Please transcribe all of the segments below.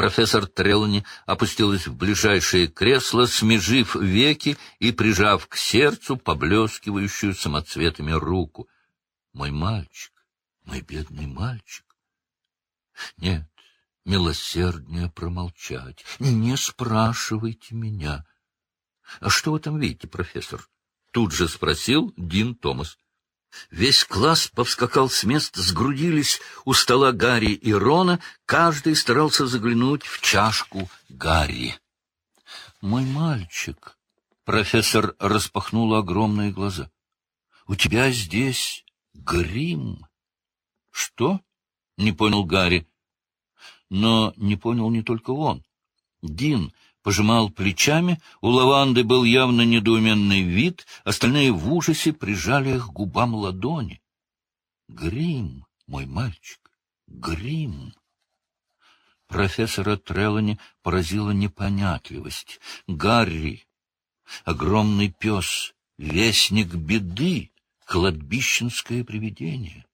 Профессор Трелани опустилась в ближайшее кресло, смежив веки и прижав к сердцу поблескивающую самоцветами руку. Мой мальчик, мой бедный мальчик. Нет, милосерднее промолчать. Не спрашивайте меня. — А что вы там видите, профессор? — тут же спросил Дин Томас. Весь класс повскакал с места, сгрудились у стола Гарри и Рона, каждый старался заглянуть в чашку Гарри. — Мой мальчик, — профессор распахнула огромные глаза, — у тебя здесь грим. — Что? — не понял Гарри. Но не понял не только он. Дин пожимал плечами, у лаванды был явно недоуменный вид, остальные в ужасе прижали их к губам ладони. Грим, мой мальчик, грим. Профессора Трелани поразила непонятливость. Гарри, огромный пес, вестник беды, кладбищенское привидение.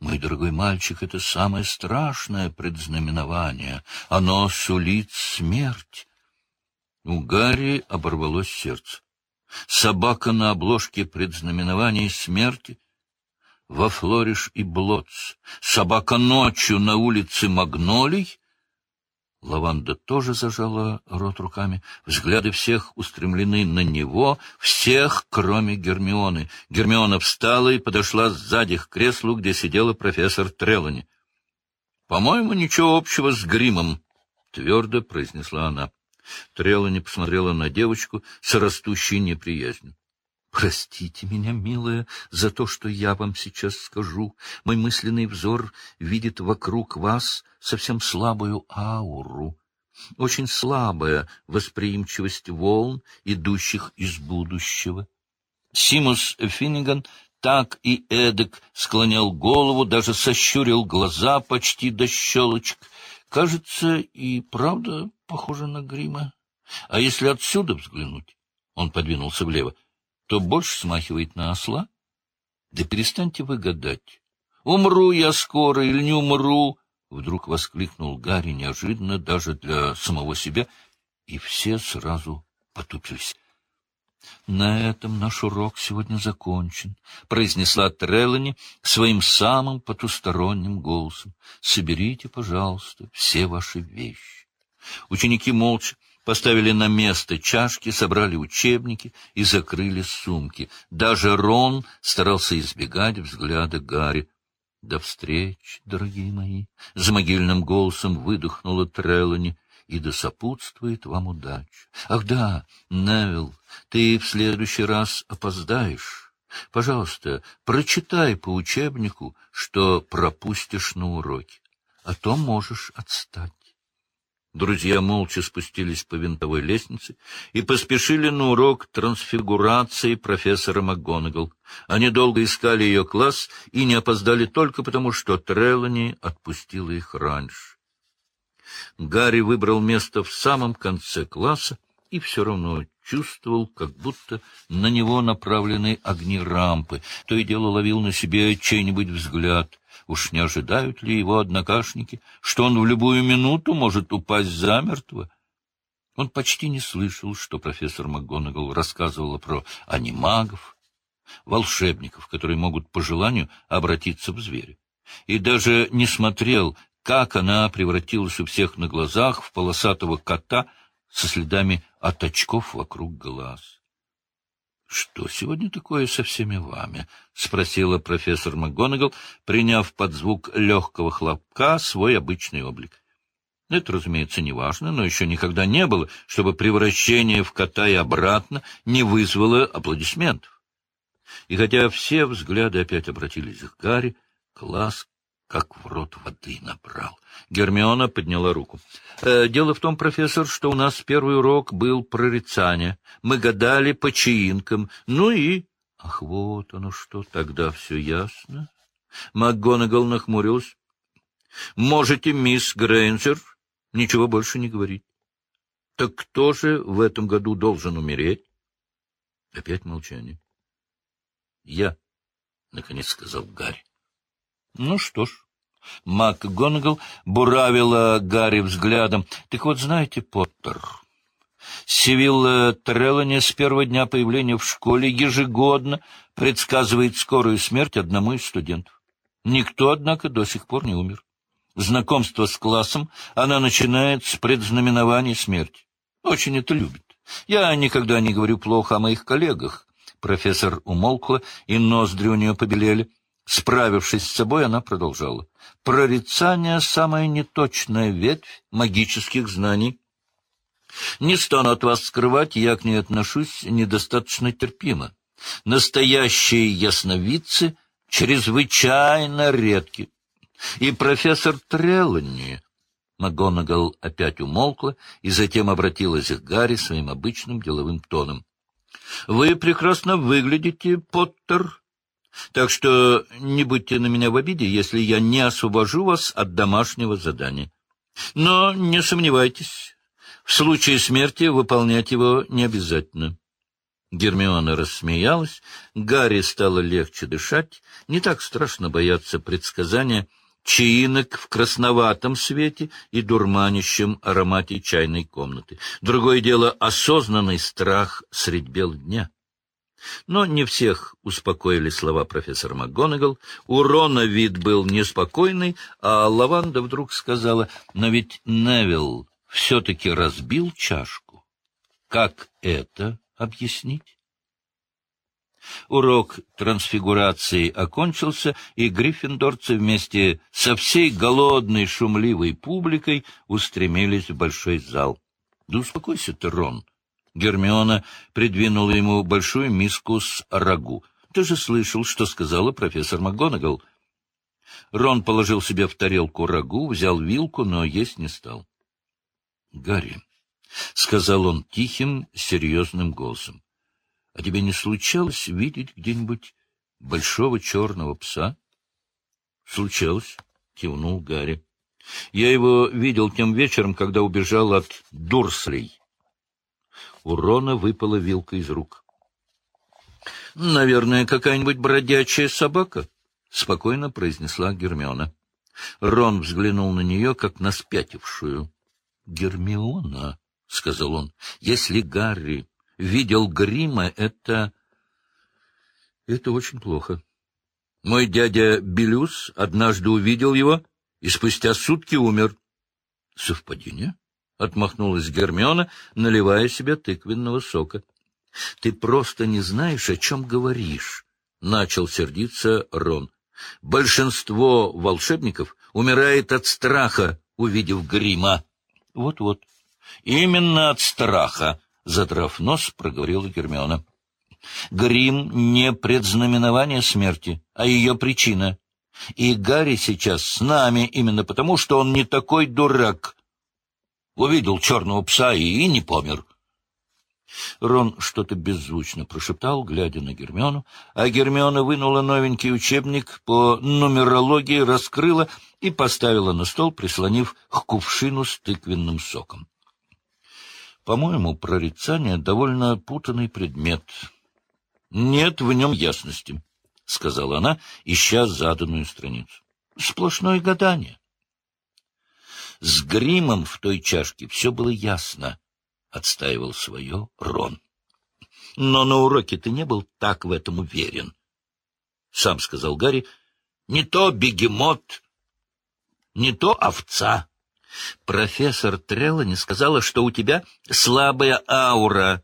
Мой дорогой мальчик, это самое страшное предзнаменование. Оно сулит смерть. У Гарри оборвалось сердце. Собака на обложке предзнаменований смерти во Флориш и Блоц. Собака ночью на улице Магнолий. Лаванда тоже зажала рот руками. Взгляды всех устремлены на него, всех, кроме Гермионы. Гермиона встала и подошла сзади к креслу, где сидела профессор Трелани. — По-моему, ничего общего с гримом, — твердо произнесла она. Трелани посмотрела на девочку с растущей неприязнью. — Простите меня, милая, за то, что я вам сейчас скажу. Мой мысленный взор видит вокруг вас совсем слабую ауру, очень слабая восприимчивость волн, идущих из будущего. Симус Финниган так и эдак склонял голову, даже сощурил глаза почти до щелочек. Кажется, и правда похоже на грима. А если отсюда взглянуть, он подвинулся влево, то больше смахивает на осла. Да перестаньте вы гадать. Умру я скоро или не умру, вдруг воскликнул Гарри неожиданно даже для самого себя, и все сразу потупились. — На этом наш урок сегодня закончен, — произнесла Трелани своим самым потусторонним голосом. — Соберите, пожалуйста, все ваши вещи. Ученики молча поставили на место чашки, собрали учебники и закрыли сумки. Даже Рон старался избегать взгляда Гарри. — До встречи, дорогие мои! — за могильным голосом выдохнула Трелани. — И да сопутствует вам удача. Ах да, Невил, ты в следующий раз опоздаешь. Пожалуйста, прочитай по учебнику, что пропустишь на уроке, а то можешь отстать. Друзья молча спустились по винтовой лестнице и поспешили на урок трансфигурации профессора МакГонагал. Они долго искали ее класс и не опоздали только потому, что Трелани отпустила их раньше. Гарри выбрал место в самом конце класса и все равно чувствовал, как будто на него направлены огни рампы, то и дело ловил на себе чей-нибудь взгляд — Уж не ожидают ли его однокашники, что он в любую минуту может упасть замертво? Он почти не слышал, что профессор МакГонагал рассказывала про анимагов, волшебников, которые могут по желанию обратиться в зверя. И даже не смотрел, как она превратилась у всех на глазах в полосатого кота со следами от очков вокруг глаз. Что сегодня такое со всеми вами? — спросила профессор МакГонагал, приняв под звук легкого хлопка свой обычный облик. Это, разумеется, не важно, но еще никогда не было, чтобы превращение в кота и обратно не вызвало аплодисментов. И хотя все взгляды опять обратились к Гарри, класс как в рот воды набрал. Гермиона подняла руку. «Э, — Дело в том, профессор, что у нас первый урок был прорицание. Мы гадали по чаинкам. Ну и... — Ах, вот оно что, тогда все ясно. МакГонагал нахмурилась. — Можете, мисс Грейнджер, ничего больше не говорить. — Так кто же в этом году должен умереть? Опять молчание. — Я, — наконец сказал Гарри. — Ну что ж, МакГонагал буравила Гарри взглядом. — Так вот, знаете, Поттер, Сивилла Треллани с первого дня появления в школе ежегодно предсказывает скорую смерть одному из студентов. Никто, однако, до сих пор не умер. Знакомство с классом она начинает с предзнаменования смерти. Очень это любит. Я никогда не говорю плохо о моих коллегах. Профессор умолкла, и ноздри у нее побелели. Справившись с собой, она продолжала. Прорицание — самая неточная ветвь магических знаний. Не стану от вас скрывать, я к ней отношусь недостаточно терпимо. Настоящие ясновидцы чрезвычайно редки. И профессор Треллани... МакГонагал опять умолкла и затем обратилась к Гарри своим обычным деловым тоном. — Вы прекрасно выглядите, Поттер, так что не будьте на меня в обиде, если я не освобожу вас от домашнего задания. Но не сомневайтесь, в случае смерти выполнять его не обязательно. Гермиона рассмеялась, Гарри стало легче дышать, не так страшно бояться предсказания чаинок в красноватом свете и дурманящем аромате чайной комнаты. Другое дело — осознанный страх средь бел дня. Но не всех успокоили слова профессора МакГонагал. У Рона вид был неспокойный, а Лаванда вдруг сказала, «Но ведь Невилл все-таки разбил чашку. Как это объяснить? Урок трансфигурации окончился, и гриффиндорцы вместе со всей голодной шумливой публикой устремились в большой зал. — Да успокойся ты, Рон. Гермиона придвинула ему большую миску с рагу. — Ты же слышал, что сказала профессор МакГонагал. Рон положил себе в тарелку рагу, взял вилку, но есть не стал. Гарри, — сказал он тихим, серьезным голосом, — а тебе не случалось видеть где-нибудь большого черного пса? — Случалось, — кивнул Гарри. — Я его видел тем вечером, когда убежал от Дурслей. У Рона выпала вилка из рук. — Наверное, какая-нибудь бродячая собака, — спокойно произнесла Гермиона. Рон взглянул на нее, как на спятившую. — Гермиона, — сказал он, — если Гарри видел грима, это... это очень плохо. Мой дядя Белюс однажды увидел его и спустя сутки умер. — Совпадение? — отмахнулась Гермиона, наливая себе тыквенного сока. — Ты просто не знаешь, о чем говоришь, — начал сердиться Рон. — Большинство волшебников умирает от страха, увидев грима. Вот-вот. Именно от страха, задрав нос, проговорила Гермиона. Грим не предзнаменование смерти, а ее причина. И Гарри сейчас с нами именно потому, что он не такой дурак. Увидел черного пса и, не помер. Рон что-то беззвучно прошептал, глядя на Гермиону, а Гермиона вынула новенький учебник по нумерологии, раскрыла и поставила на стол, прислонив к кувшину с тыквенным соком. По-моему, прорицание — довольно путанный предмет. Нет в нем ясности, — сказала она, ища заданную страницу. Сплошное гадание. С гримом в той чашке все было ясно отстаивал свое Рон. Но на уроке ты не был так в этом уверен. Сам сказал Гарри, не то бегемот, не то овца. Профессор Треллани сказала, что у тебя слабая аура.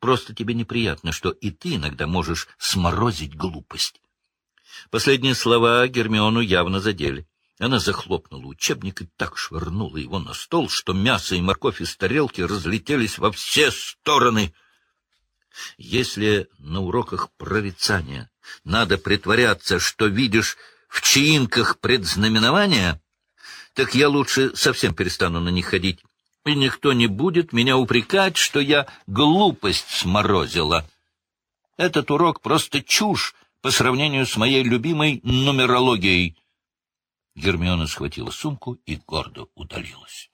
Просто тебе неприятно, что и ты иногда можешь сморозить глупость. Последние слова Гермиону явно задели. Она захлопнула учебник и так швырнула его на стол, что мясо и морковь из тарелки разлетелись во все стороны. Если на уроках прорицания надо притворяться, что видишь в чаинках предзнаменования, так я лучше совсем перестану на них ходить, и никто не будет меня упрекать, что я глупость сморозила. Этот урок просто чушь по сравнению с моей любимой нумерологией — Гермиона схватила сумку и гордо удалилась.